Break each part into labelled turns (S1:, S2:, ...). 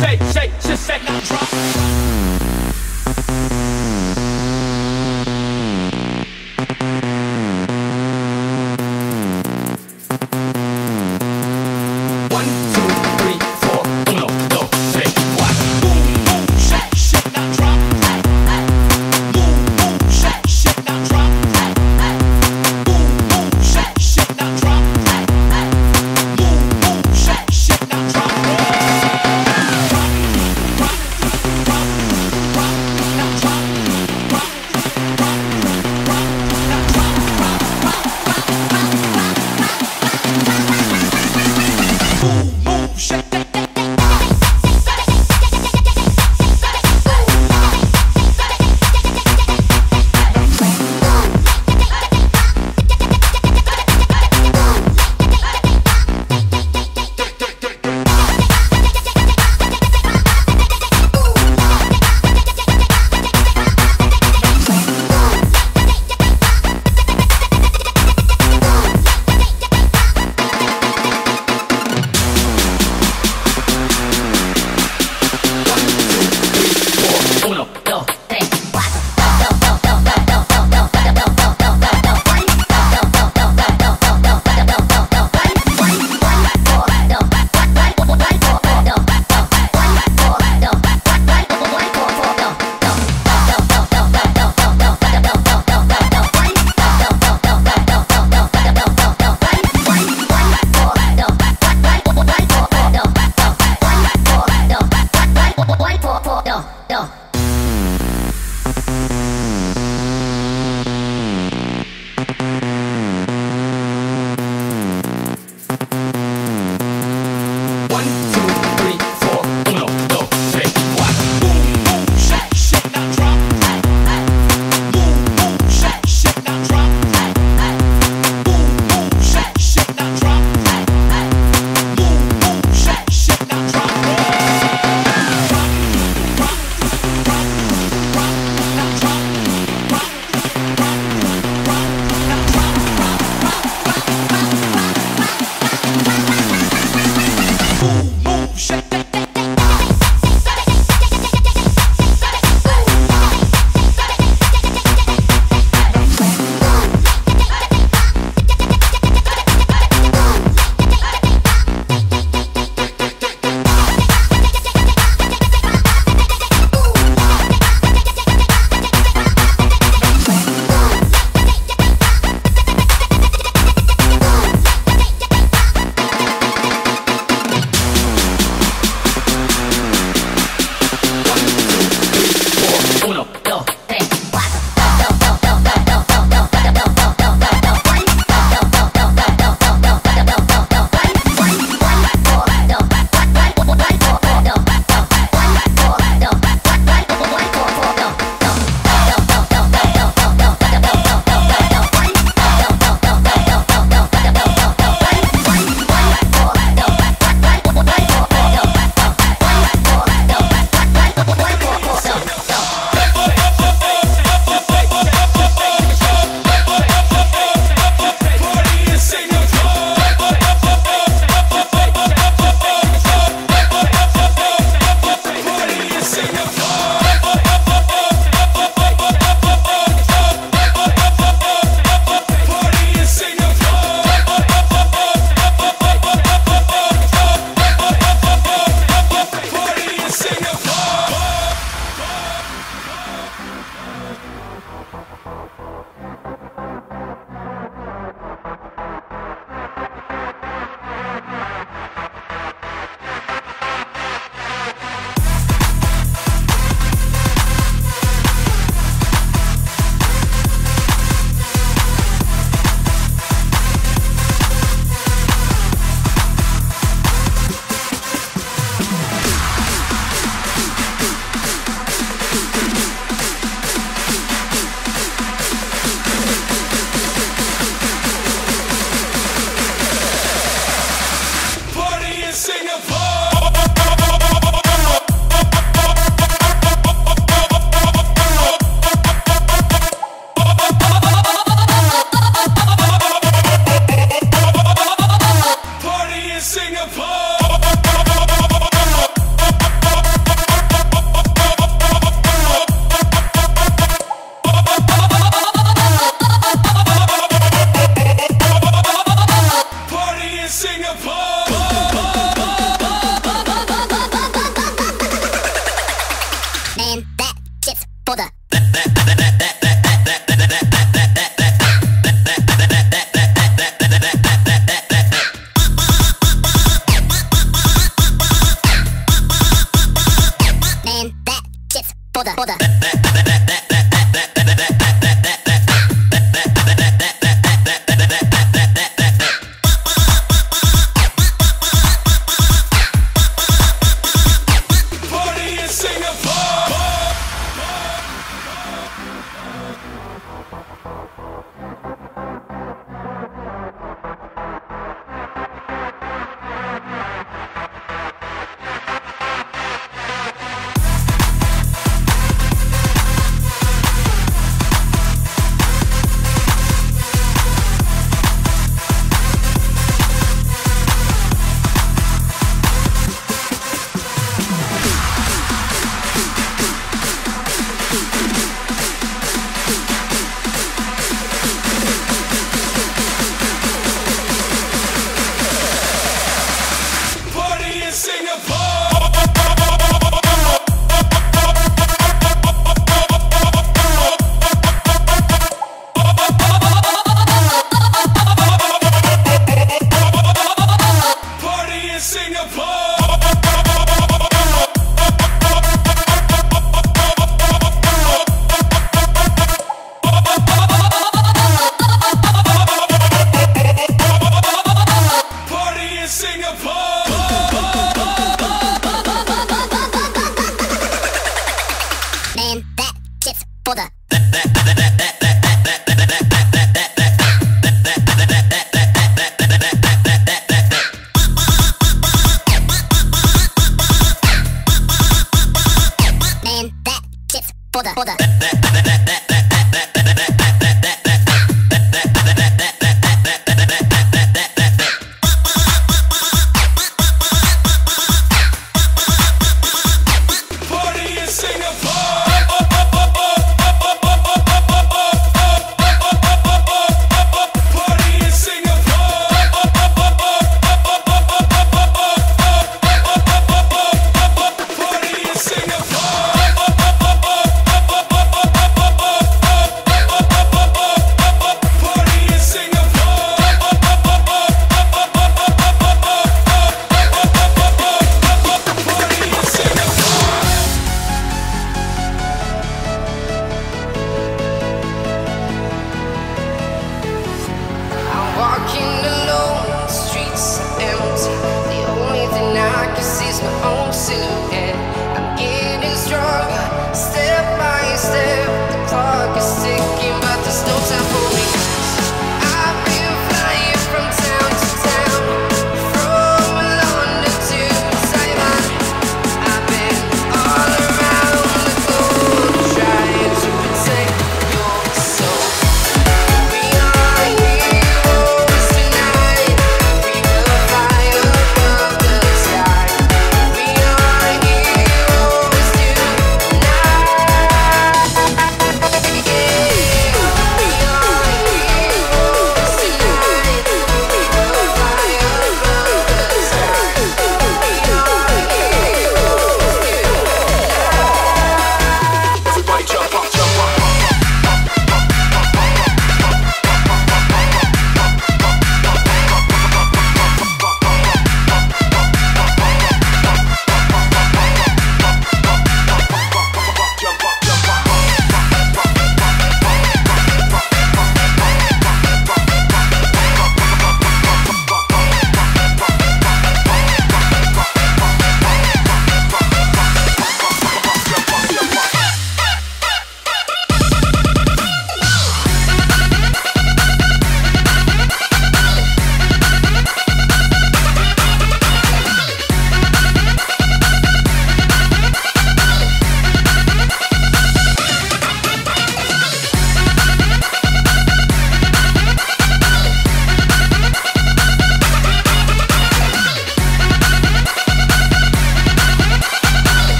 S1: shake, shake, shake, shake, now drop.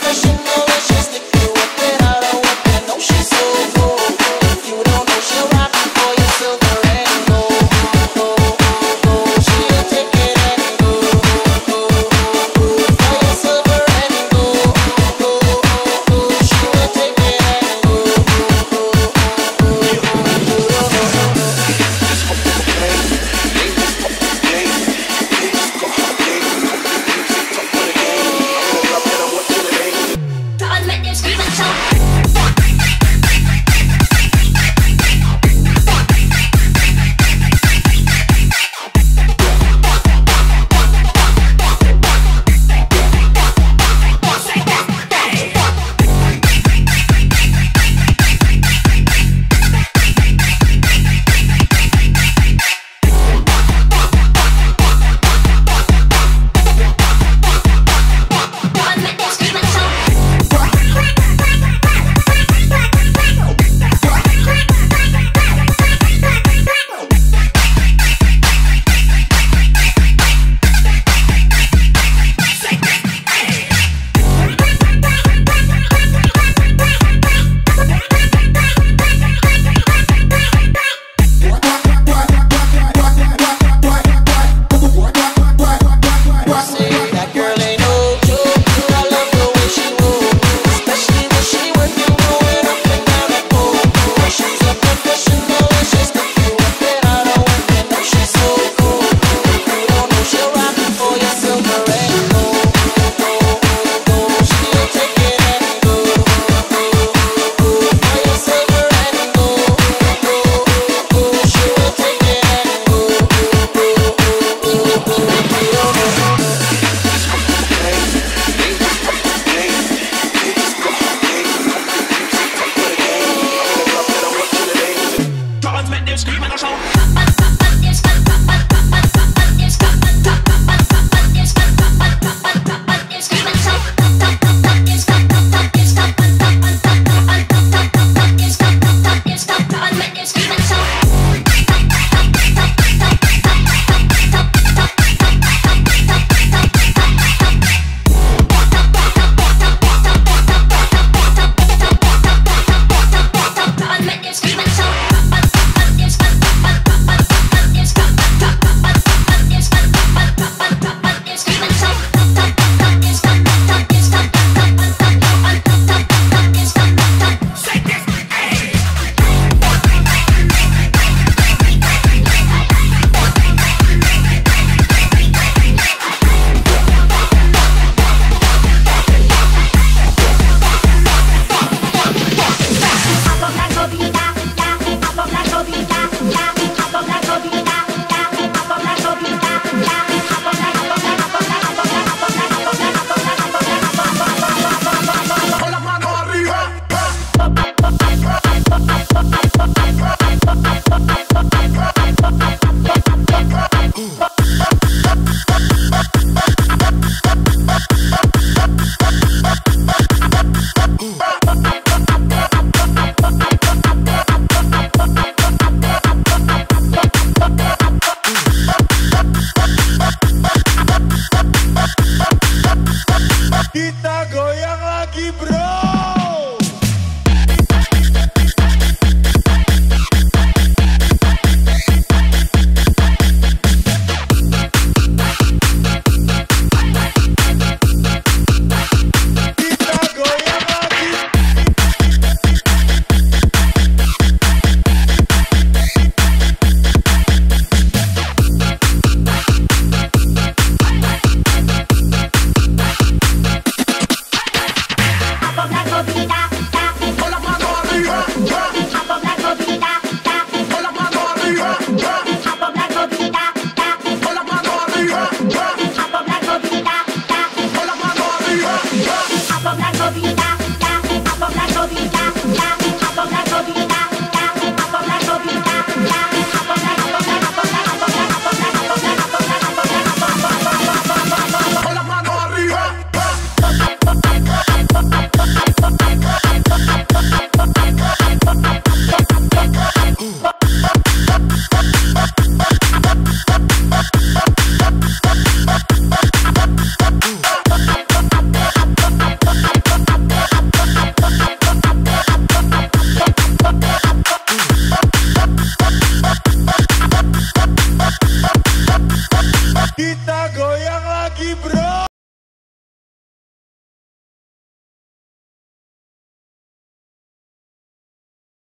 S2: Professional